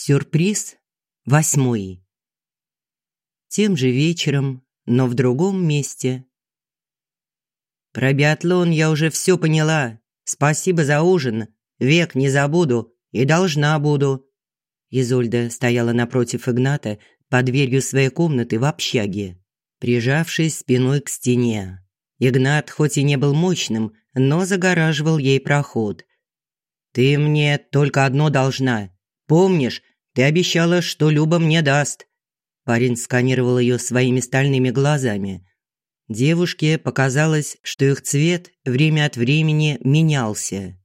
Сюрприз восьмой. Тем же вечером, но в другом месте. Про биатлон я уже все поняла. Спасибо за ужин. Век не забуду и должна буду. Изольда стояла напротив Игната под дверью своей комнаты в общаге, прижавшись спиной к стене. Игнат хоть и не был мощным, но загораживал ей проход. «Ты мне только одно должна. Помнишь, ты обещала, что Люба мне даст». Парень сканировал ее своими стальными глазами. Девушке показалось, что их цвет время от времени менялся.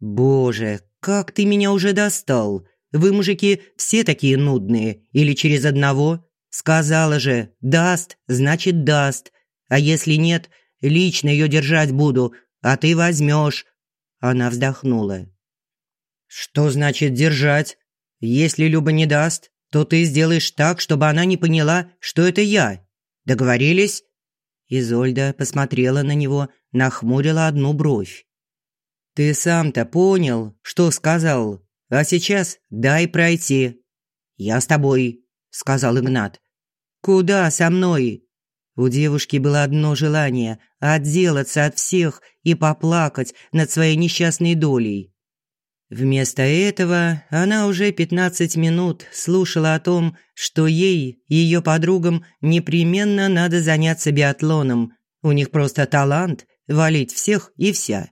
«Боже, как ты меня уже достал! Вы, мужики, все такие нудные. Или через одного? Сказала же, даст, значит даст. А если нет, лично ее держать буду, а ты возьмешь. Она вздохнула. «Что значит держать? Если Люба не даст, то ты сделаешь так, чтобы она не поняла, что это я. Договорились?» Изольда посмотрела на него, нахмурила одну бровь. «Ты сам-то понял, что сказал? А сейчас дай пройти». «Я с тобой», – сказал Игнат. «Куда со мной?» У девушки было одно желание – отделаться от всех и поплакать над своей несчастной долей. Вместо этого она уже 15 минут слушала о том, что ей и ее подругам непременно надо заняться биатлоном. У них просто талант валить всех и вся.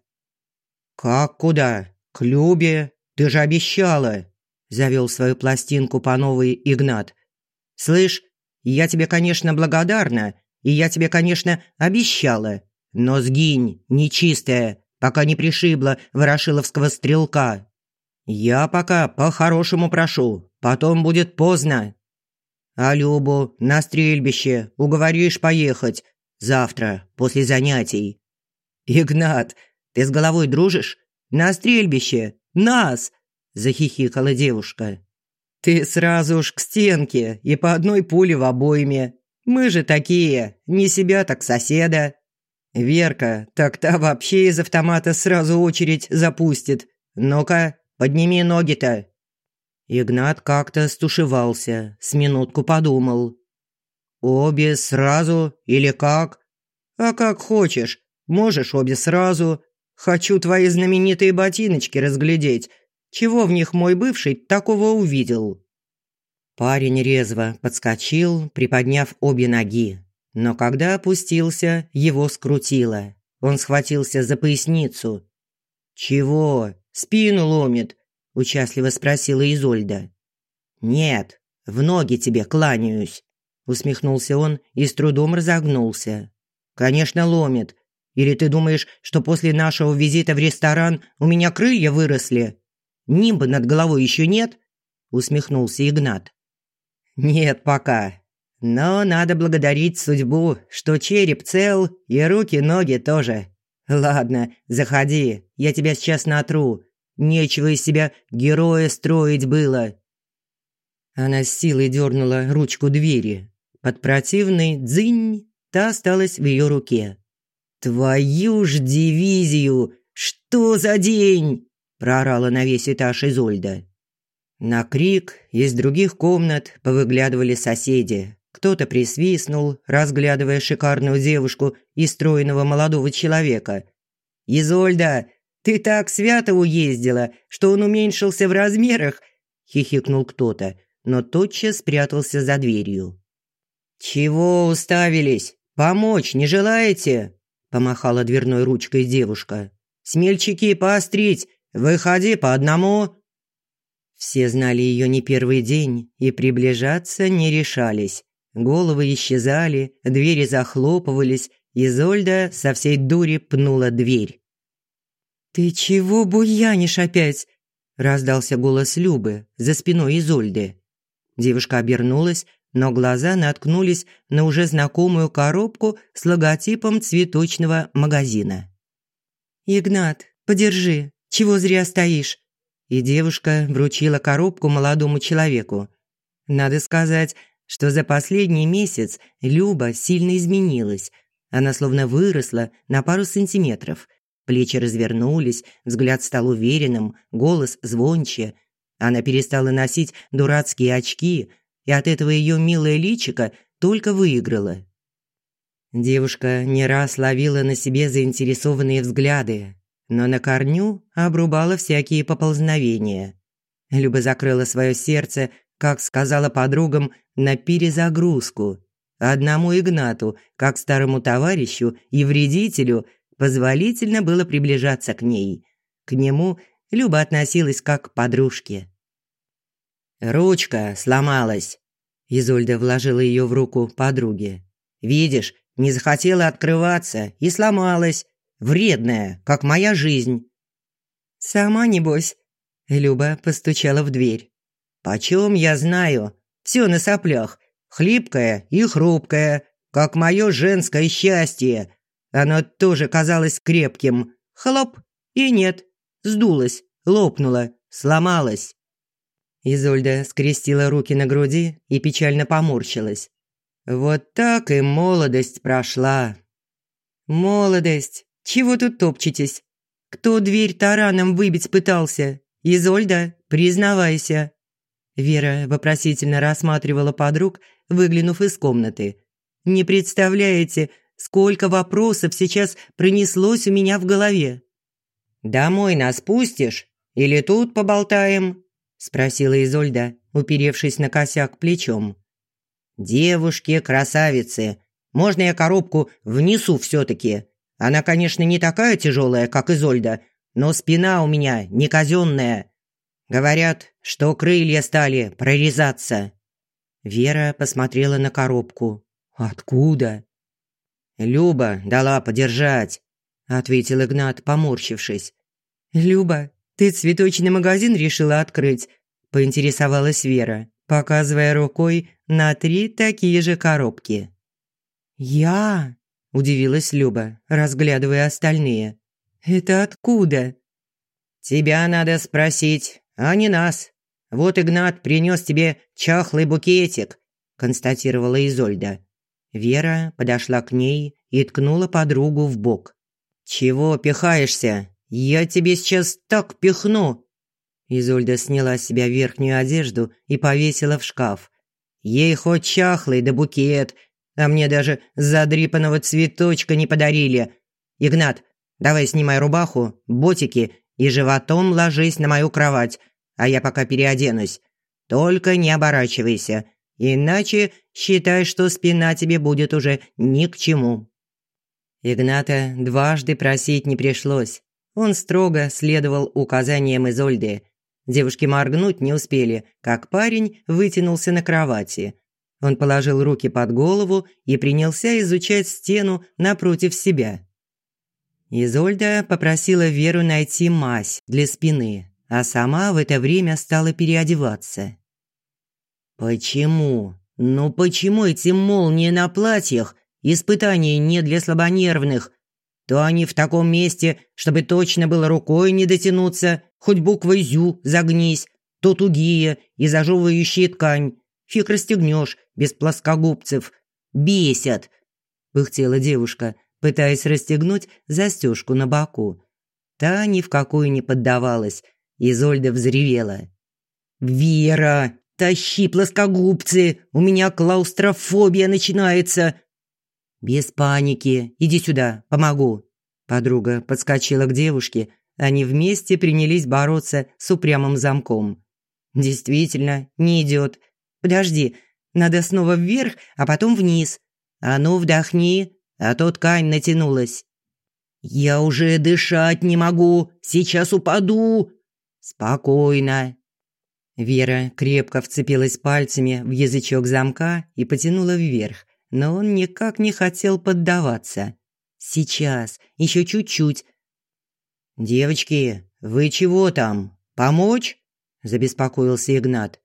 «Как куда? К Любе? Ты же обещала!» Завел свою пластинку по новой Игнат. «Слышь, я тебе, конечно, благодарна, и я тебе, конечно, обещала, но сгинь, нечистая, пока не пришибла ворошиловского стрелка. Я пока по-хорошему прошу, потом будет поздно. А Любу на стрельбище уговоришь поехать завтра после занятий. Игнат, ты с головой дружишь? На стрельбище нас, захихикала девушка. Ты сразу ж к стенке и по одной пуле в обойме. Мы же такие, не себя так соседа. Верка, так та вообще из автомата сразу очередь запустит. Ну-ка, подними ноги-то. Игнат как-то стушевался, с минутку подумал. Обе сразу или как? А как хочешь. Можешь обе сразу. Хочу твои знаменитые ботиночки разглядеть. Чего в них мой бывший такого увидел? Парень резво подскочил, приподняв обе ноги. Но когда опустился, его скрутило. Он схватился за поясницу. «Чего? Спину ломит?» – участливо спросила Изольда. «Нет, в ноги тебе кланяюсь», – усмехнулся он и с трудом разогнулся. «Конечно, ломит. Или ты думаешь, что после нашего визита в ресторан у меня крылья выросли? Нимба над головой еще нет?» – усмехнулся Игнат. «Нет пока. Но надо благодарить судьбу, что череп цел и руки-ноги тоже. Ладно, заходи, я тебя сейчас натру. Нечего из себя героя строить было». Она с силой дернула ручку двери. Под противный дзынь та осталась в ее руке. «Твою ж дивизию! Что за день?» – проорала на весь этаж Изольда. На крик из других комнат повыглядывали соседи, кто-то присвистнул, разглядывая шикарную девушку и стройного молодого человека. «Изольда, ты так свято уездила, что он уменьшился в размерах!» – хихикнул кто-то, но тотчас спрятался за дверью. «Чего уставились? Помочь не желаете?» – помахала дверной ручкой девушка. «Смельчаки поострить! Выходи по одному!» Все знали ее не первый день и приближаться не решались. Головы исчезали, двери захлопывались, и Зольда со всей дури пнула дверь. «Ты чего буянишь опять?» – раздался голос Любы за спиной Изольды. Девушка обернулась, но глаза наткнулись на уже знакомую коробку с логотипом цветочного магазина. «Игнат, подержи, чего зря стоишь?» И девушка вручила коробку молодому человеку. Надо сказать, что за последний месяц Люба сильно изменилась. Она словно выросла на пару сантиметров. Плечи развернулись, взгляд стал уверенным, голос звонче. Она перестала носить дурацкие очки, и от этого ее милое личико только выиграло. Девушка не раз ловила на себе заинтересованные взгляды, но на корню обрубала всякие поползновения. Люба закрыла свое сердце, как сказала подругам, на перезагрузку. Одному Игнату, как старому товарищу и вредителю, позволительно было приближаться к ней. К нему Люба относилась как к подружке. «Ручка сломалась», – Изольда вложила ее в руку подруге. «Видишь, не захотела открываться и сломалась. Вредная, как моя жизнь». «Сама, небось?» Люба постучала в дверь. «Почем я знаю? Все на соплях. Хлипкое и хрупкое, как мое женское счастье. Оно тоже казалось крепким. Хлоп, и нет. Сдулось, лопнуло, сломалось». Изольда скрестила руки на груди и печально поморщилась. «Вот так и молодость прошла». «Молодость? Чего тут топчетесь? Кто дверь тараном выбить пытался? Изольда, признавайся». Вера вопросительно рассматривала подруг, выглянув из комнаты. «Не представляете, сколько вопросов сейчас пронеслось у меня в голове». «Домой нас пустишь? Или тут поболтаем?» – спросила Изольда, уперевшись на косяк плечом. «Девушки, красавицы, можно я коробку внесу все-таки? Она, конечно, не такая тяжелая, как Изольда, но спина у меня не казенная. Говорят, что крылья стали прорезаться». Вера посмотрела на коробку. «Откуда?» «Люба дала подержать», – ответил Игнат, поморщившись. «Люба, ты цветочный магазин решила открыть?» – поинтересовалась Вера, показывая рукой на три такие же коробки. «Я?» – удивилась Люба, разглядывая остальные. «Это откуда?» «Тебя надо спросить, а не нас. Вот Игнат принес тебе чахлый букетик», – констатировала Изольда. Вера подошла к ней и ткнула подругу в бок. «Чего пихаешься? Я тебе сейчас так пихну!» Изольда сняла с себя верхнюю одежду и повесила в шкаф. Ей хоть чахлый да букет, а мне даже задрипанного цветочка не подарили. Игнат, давай снимай рубаху, ботики и животом ложись на мою кровать, а я пока переоденусь. Только не оборачивайся, иначе считай, что спина тебе будет уже ни к чему». Игната дважды просить не пришлось. Он строго следовал указаниям Изольды – Девушки моргнуть не успели, как парень вытянулся на кровати. Он положил руки под голову и принялся изучать стену напротив себя. Изольда попросила Веру найти мазь для спины, а сама в это время стала переодеваться. «Почему? Ну почему эти молнии на платьях? Испытания не для слабонервных. То они в таком месте, чтобы точно было рукой не дотянуться, хоть буквой «зю» загнись, то тугие и зажевывающие ткань. Фиг расстегнешь без плоскогубцев. Бесят!» – пыхтела девушка, пытаясь расстегнуть застежку на боку. Та ни в какую не поддавалась. Изольда взревела. «Вера, тащи плоскогубцы! У меня клаустрофобия начинается!» «Без паники. Иди сюда, помогу». Подруга подскочила к девушке, они вместе принялись бороться с упрямым замком. «Действительно, не идет. Подожди, надо снова вверх, а потом вниз. А ну, вдохни, а то ткань натянулась». «Я уже дышать не могу, сейчас упаду». «Спокойно». Вера крепко вцепилась пальцами в язычок замка и потянула вверх, но он никак не хотел поддаваться. «Сейчас, еще чуть-чуть, «Девочки, вы чего там? Помочь?» – забеспокоился Игнат.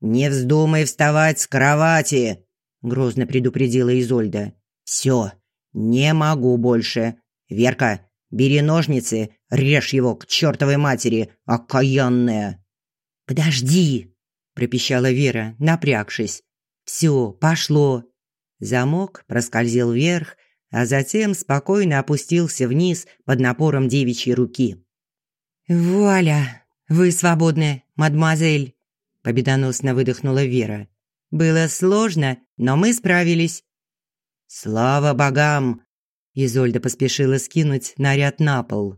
«Не вздумай вставать с кровати!» – грозно предупредила Изольда. «Все, не могу больше. Верка, бери ножницы, режь его к чертовой матери, окаянная!» «Подожди!» – пропищала Вера, напрягшись. «Все, пошло!» Замок проскользил вверх, а затем спокойно опустился вниз под напором девичьей руки. «Валя, «Вы свободны, мадемуазель», – победоносно выдохнула Вера. «Было сложно, но мы справились». «Слава богам!» – Изольда поспешила скинуть наряд на пол.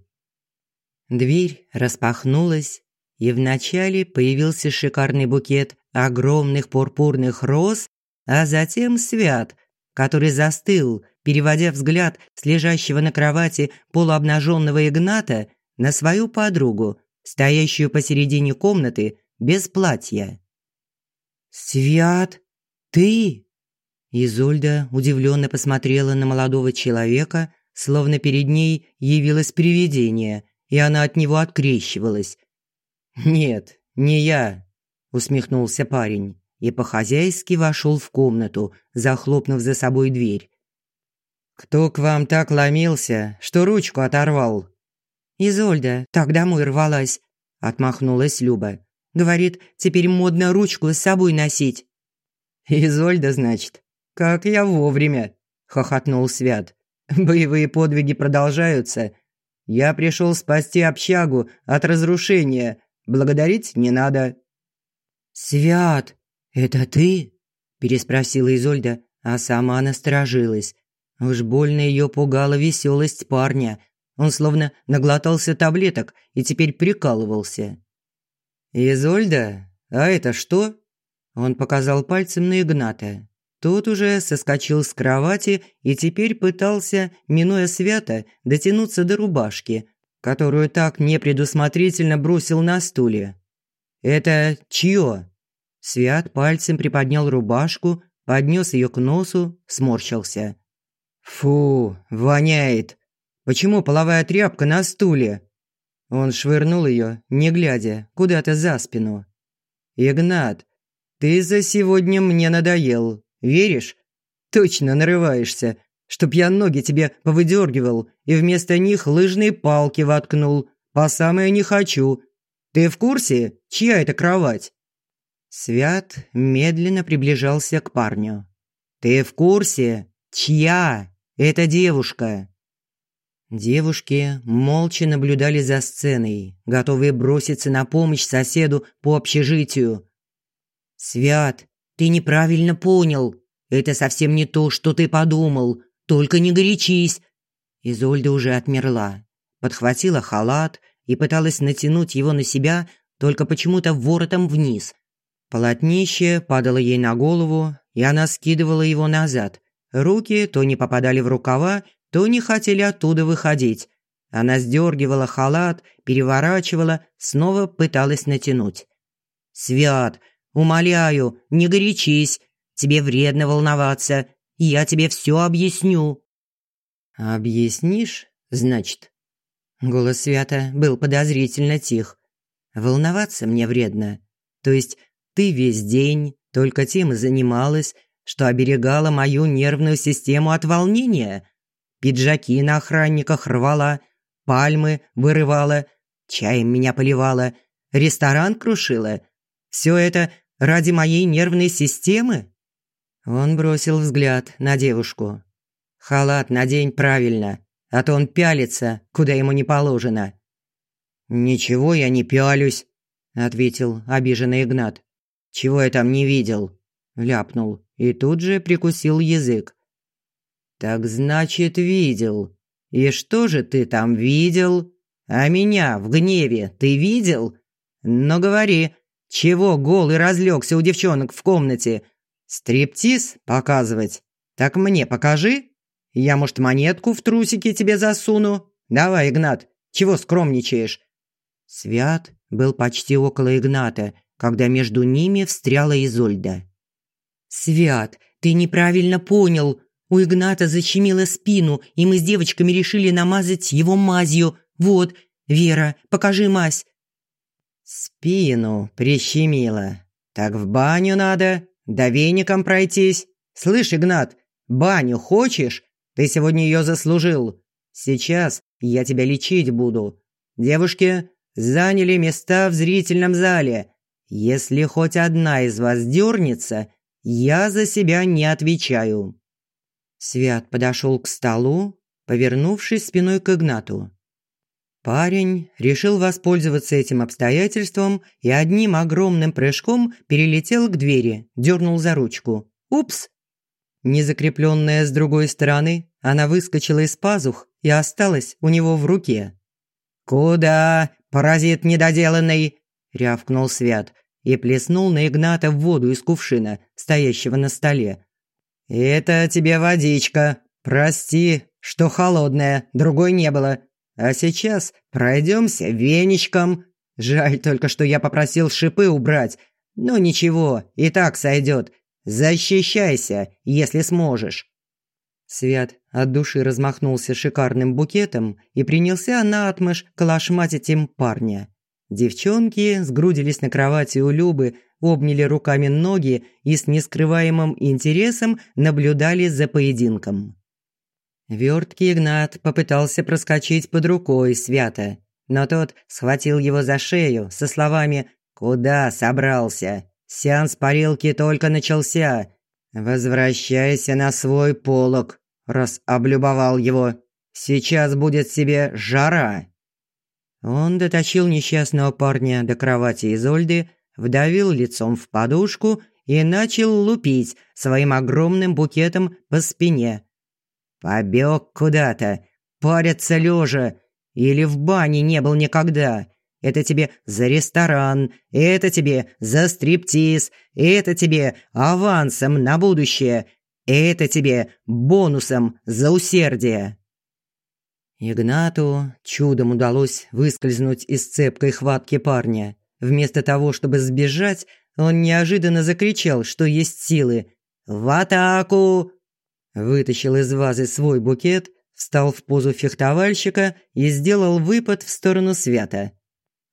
Дверь распахнулась, и вначале появился шикарный букет огромных пурпурных роз, а затем Свят, который застыл, переводя взгляд с лежащего на кровати полуобнаженного Игната на свою подругу, стоящую посередине комнаты без платья. «Свят, ты?» Изольда удивленно посмотрела на молодого человека, словно перед ней явилось привидение, и она от него открещивалась. «Нет, не я», – усмехнулся парень и по-хозяйски вошел в комнату, захлопнув за собой дверь. «Кто к вам так ломился, что ручку оторвал?» «Изольда так домой рвалась», – отмахнулась Люба. «Говорит, теперь модно ручку с собой носить». «Изольда, значит? Как я вовремя!» – хохотнул Свят. «Боевые подвиги продолжаются. Я пришел спасти общагу от разрушения. Благодарить не надо». «Свят, это ты?» – переспросила Изольда, а сама насторожилась. Уж больно ее пугала веселость парня. Он словно наглотался таблеток и теперь прикалывался. «Изольда, а это что?» Он показал пальцем на Игната. Тот уже соскочил с кровати и теперь пытался, минуя свято, дотянуться до рубашки, которую так непредусмотрительно бросил на стуле. «Это чье?» Свят пальцем приподнял рубашку, поднес ее к носу, сморщился. «Фу, воняет! Почему половая тряпка на стуле?» Он швырнул ее, не глядя, куда-то за спину. «Игнат, ты за сегодня мне надоел, веришь? Точно нарываешься, чтоб я ноги тебе повыдергивал и вместо них лыжные палки воткнул, по самое не хочу. Ты в курсе, чья это кровать?» Свят медленно приближался к парню. «Ты в курсе? Чья? Это девушка!» Девушки молча наблюдали за сценой, готовые броситься на помощь соседу по общежитию. «Свят, ты неправильно понял. Это совсем не то, что ты подумал. Только не горячись!» Изольда уже отмерла, подхватила халат и пыталась натянуть его на себя, только почему-то воротом вниз, Полотнище падало ей на голову, и она скидывала его назад. Руки то не попадали в рукава, то не хотели оттуда выходить. Она сдергивала халат, переворачивала, снова пыталась натянуть. «Свят, умоляю, не горячись. Тебе вредно волноваться. Я тебе все объясню». «Объяснишь, значит?» Голос Свята был подозрительно тих. «Волноваться мне вредно. То есть ты весь день только тем и занималась, что оберегала мою нервную систему от волнения. Пиджаки на охранниках рвала, пальмы вырывала, чаем меня поливала, ресторан крушила. Все это ради моей нервной системы?» Он бросил взгляд на девушку. «Халат надень правильно, а то он пялится, куда ему не положено». «Ничего я не пялюсь», – ответил обиженный Игнат. «Чего я там не видел?» – ляпнул и тут же прикусил язык. «Так значит, видел. И что же ты там видел? А меня в гневе ты видел? Ну говори, чего голый разлегся у девчонок в комнате? Стриптиз показывать? Так мне покажи. Я, может, монетку в трусики тебе засуну? Давай, Игнат, чего скромничаешь?» Свят был почти около Игната – когда между ними встряла Изольда. «Свят, ты неправильно понял. У Игната защемило спину, и мы с девочками решили намазать его мазью. Вот, Вера, покажи мазь». «Спину прищемило. Так в баню надо, да веником пройтись. Слышь, Игнат, баню хочешь? Ты сегодня ее заслужил. Сейчас я тебя лечить буду. Девушки заняли места в зрительном зале. Если хоть одна из вас дернется, я за себя не отвечаю». Свят подошел к столу, повернувшись спиной к Игнату. Парень решил воспользоваться этим обстоятельством и одним огромным прыжком перелетел к двери, дернул за ручку. Упс! Незакрепленная с другой стороны, она выскочила из пазух и осталась у него в руке. «Куда, паразит недоделанный?» – рявкнул Свят и плеснул на Игната воду из кувшина, стоящего на столе. «Это тебе водичка. Прости, что холодная, другой не было. А сейчас пройдемся веничком. Жаль только, что я попросил шипы убрать. Но ничего, и так сойдет. Защищайся, если сможешь». Свят от души размахнулся шикарным букетом и принялся наотмашь калашматить им парня. Девчонки сгрудились на кровати у Любы, обняли руками ноги и с нескрываемым интересом наблюдали за поединком. Верткий Игнат попытался проскочить под рукой Свята, но тот схватил его за шею со словами «Куда собрался? Сеанс парилки только начался. Возвращайся на свой полог, раз облюбовал его. Сейчас будет себе жара». Он дотащил несчастного парня до кровати Изольды, вдавил лицом в подушку и начал лупить своим огромным букетом по спине. «Побег куда-то, париться лежа, или в бане не был никогда. Это тебе за ресторан, это тебе за стриптиз, это тебе авансом на будущее, это тебе бонусом за усердие». Игнату чудом удалось выскользнуть из цепкой хватки парня. Вместо того, чтобы сбежать, он неожиданно закричал, что есть силы. «В атаку!» Вытащил из вазы свой букет, встал в позу фехтовальщика и сделал выпад в сторону свята.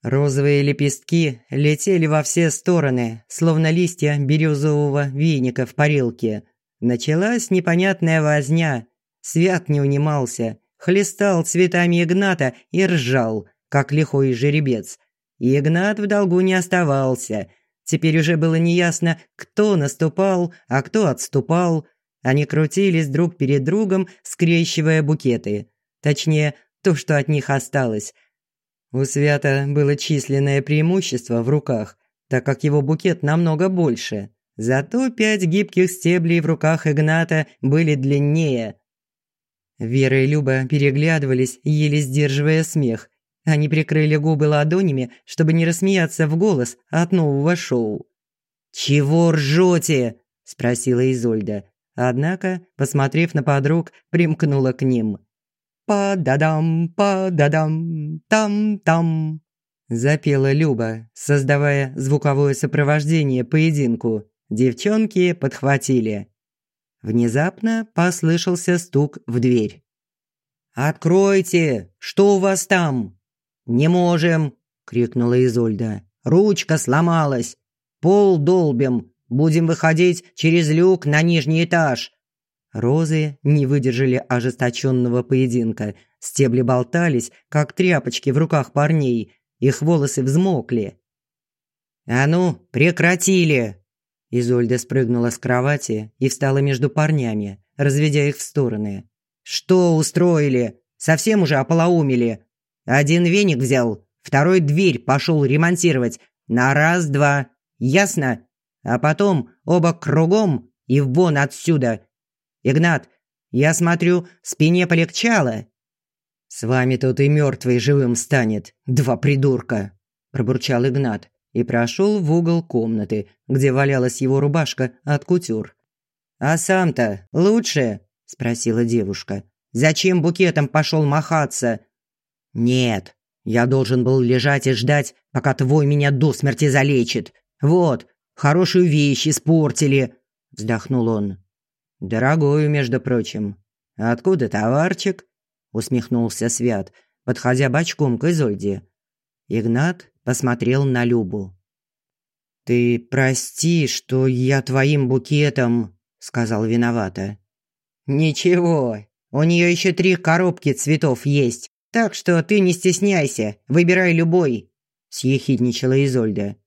Розовые лепестки летели во все стороны, словно листья березового веника в парилке. Началась непонятная возня. Свят не унимался – хлестал цветами Игната и ржал, как лихой жеребец. Игнат в долгу не оставался. Теперь уже было неясно, кто наступал, а кто отступал. Они крутились друг перед другом, скрещивая букеты. Точнее, то, что от них осталось. У Свята было численное преимущество в руках, так как его букет намного больше. Зато пять гибких стеблей в руках Игната были длиннее, Вера и Люба переглядывались, еле сдерживая смех. Они прикрыли губы ладонями, чтобы не рассмеяться в голос от нового шоу. «Чего ржете?» – спросила Изольда. Однако, посмотрев на подруг, примкнула к ним. «Па-да-дам, па-да-дам, там-там», – запела Люба, создавая звуковое сопровождение поединку. Девчонки подхватили. Внезапно послышался стук в дверь. «Откройте! Что у вас там?» «Не можем!» – крикнула Изольда. «Ручка сломалась! Пол долбим! Будем выходить через люк на нижний этаж!» Розы не выдержали ожесточенного поединка. Стебли болтались, как тряпочки в руках парней. Их волосы взмокли. «А ну, прекратили!» Изольда спрыгнула с кровати и встала между парнями, разведя их в стороны. «Что устроили? Совсем уже ополоумели? Один веник взял, второй дверь пошел ремонтировать. На раз-два. Ясно? А потом оба кругом и вон отсюда. Игнат, я смотрю, спине полегчало». «С вами тут и мертвый живым станет, два придурка», – пробурчал Игнат и прошел в угол комнаты, где валялась его рубашка от кутюр. «А сам-то лучше?» – спросила девушка. «Зачем букетом пошел махаться?» «Нет, я должен был лежать и ждать, пока твой меня до смерти залечит. Вот, хорошую вещь испортили», – вздохнул он. «Дорогую, между прочим. Откуда товарчик?» – усмехнулся Свят, подходя бочком к Изольде. Игнат посмотрел на Любу. «Ты прости, что я твоим букетом», – сказал виновато. «Ничего, у нее еще три коробки цветов есть, так что ты не стесняйся, выбирай любой», – съехидничала Изольда.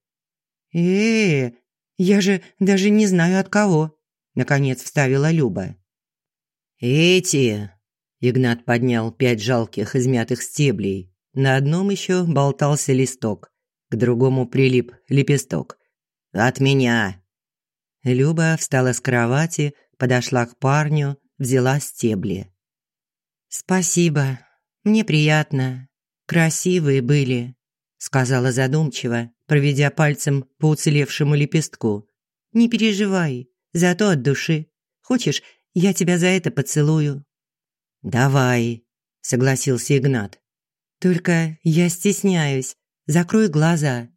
Э, -э я же даже не знаю от кого», – наконец вставила Люба. «Эти!» – Игнат поднял пять жалких измятых стеблей. На одном еще болтался листок, к другому прилип лепесток. «От меня!» Люба встала с кровати, подошла к парню, взяла стебли. «Спасибо, мне приятно. Красивые были», – сказала задумчиво, проведя пальцем по уцелевшему лепестку. «Не переживай, зато от души. Хочешь, я тебя за это поцелую?» «Давай», – согласился Игнат. «Только я стесняюсь. Закрой глаза».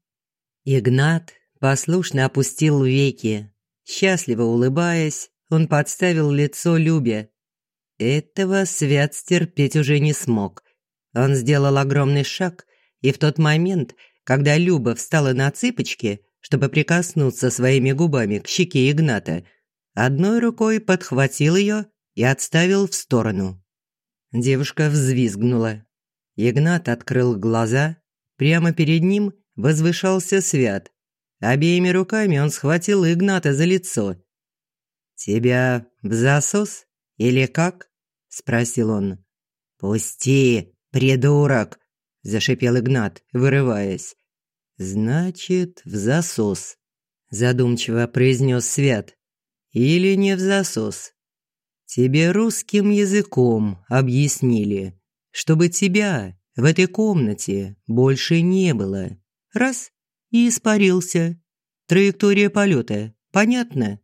Игнат послушно опустил веки. Счастливо улыбаясь, он подставил лицо Любе. Этого Свят стерпеть уже не смог. Он сделал огромный шаг, и в тот момент, когда Люба встала на цыпочки, чтобы прикоснуться своими губами к щеке Игната, одной рукой подхватил ее и отставил в сторону. Девушка взвизгнула. Игнат открыл глаза. Прямо перед ним возвышался Свят. Обеими руками он схватил Игната за лицо. «Тебя в засос или как?» – спросил он. «Пусти, придурок!» – зашипел Игнат, вырываясь. «Значит, в засос», – задумчиво произнес Свят. «Или не в засос. Тебе русским языком объяснили, чтобы тебя в этой комнате больше не было. Раз – и испарился. Траектория полета, понятно?»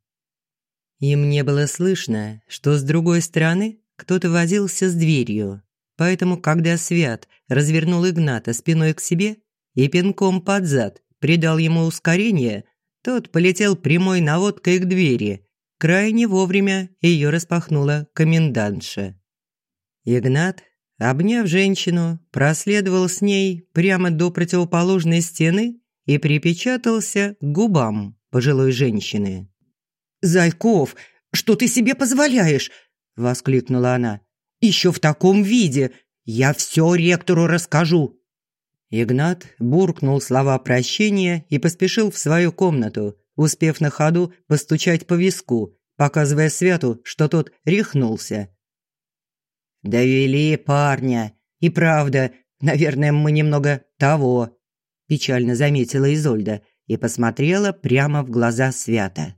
Им не было слышно, что с другой стороны кто-то возился с дверью. Поэтому, когда Свят развернул Игната спиной к себе и пинком под зад придал ему ускорение, тот полетел прямой наводкой к двери. Крайне вовремя ее распахнула комендантша. Игнат, обняв женщину, проследовал с ней прямо до противоположной стены и припечатался к губам пожилой женщины. «Зайков, что ты себе позволяешь?» – воскликнула она. «Еще в таком виде! Я все ректору расскажу!» Игнат буркнул слова прощения и поспешил в свою комнату, успев на ходу постучать по виску, показывая Свету, что тот рехнулся. «Довели парня. И правда, наверное, мы немного того», – печально заметила Изольда и посмотрела прямо в глаза Свята.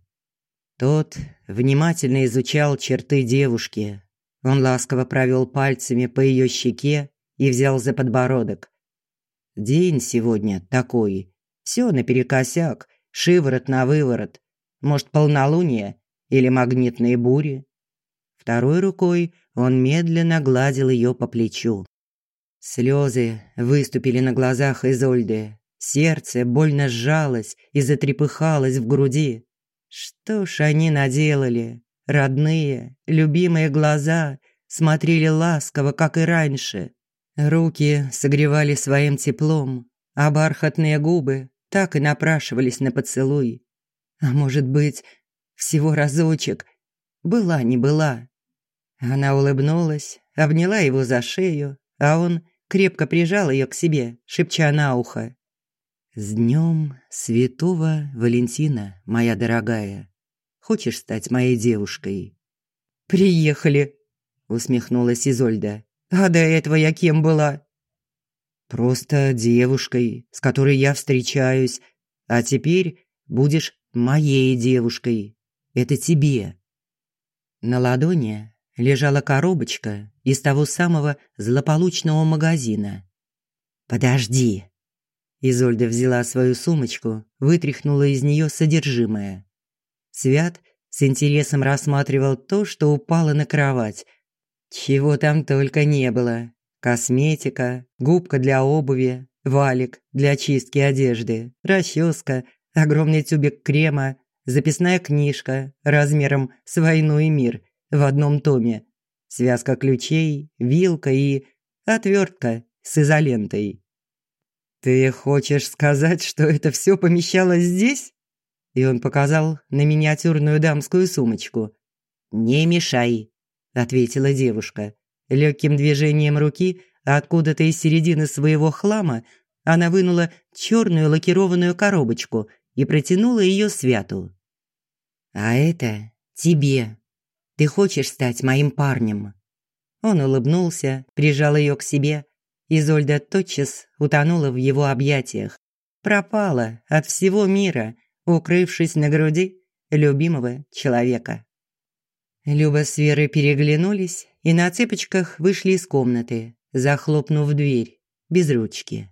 Тот внимательно изучал черты девушки. Он ласково провел пальцами по ее щеке и взял за подбородок. День сегодня такой. Все наперекосяк, шиворот на выворот. Может, полнолуние или магнитные бури. Второй рукой он медленно гладил ее по плечу. Слезы выступили на глазах Изольды. Сердце больно сжалось и затрепыхалось в груди. Что ж они наделали? Родные, любимые глаза смотрели ласково, как и раньше. Руки согревали своим теплом, а бархатные губы так и напрашивались на поцелуй. А может быть, всего разочек. Была не была. Она улыбнулась, обняла его за шею, а он крепко прижал ее к себе, шепча на ухо. «С днем Святого Валентина, моя дорогая! Хочешь стать моей девушкой?» «Приехали!» – усмехнулась Изольда. «А до этого я кем была?» «Просто девушкой, с которой я встречаюсь. А теперь будешь моей девушкой. Это тебе». На ладони лежала коробочка из того самого злополучного магазина. «Подожди!» Изольда взяла свою сумочку, вытряхнула из нее содержимое. Свят с интересом рассматривал то, что упало на кровать. Чего там только не было. Косметика, губка для обуви, валик для чистки одежды, расческа, огромный тюбик крема, записная книжка размером с «Войну и мир» в одном томе, связка ключей, вилка и отвертка с изолентой. «Ты хочешь сказать, что это все помещалось здесь?» И он показал на миниатюрную дамскую сумочку. «Не мешай», – ответила девушка. Легким движением руки откуда-то из середины своего хлама она вынула черную лакированную коробочку и протянула ее Святу. «А это тебе. Ты хочешь стать моим парнем?» Он улыбнулся, прижал ее к себе Изольда тотчас утонула в его объятиях. Пропала от всего мира, укрывшись на груди любимого человека. Люба с Верой переглянулись и на цыпочках вышли из комнаты, захлопнув дверь без ручки.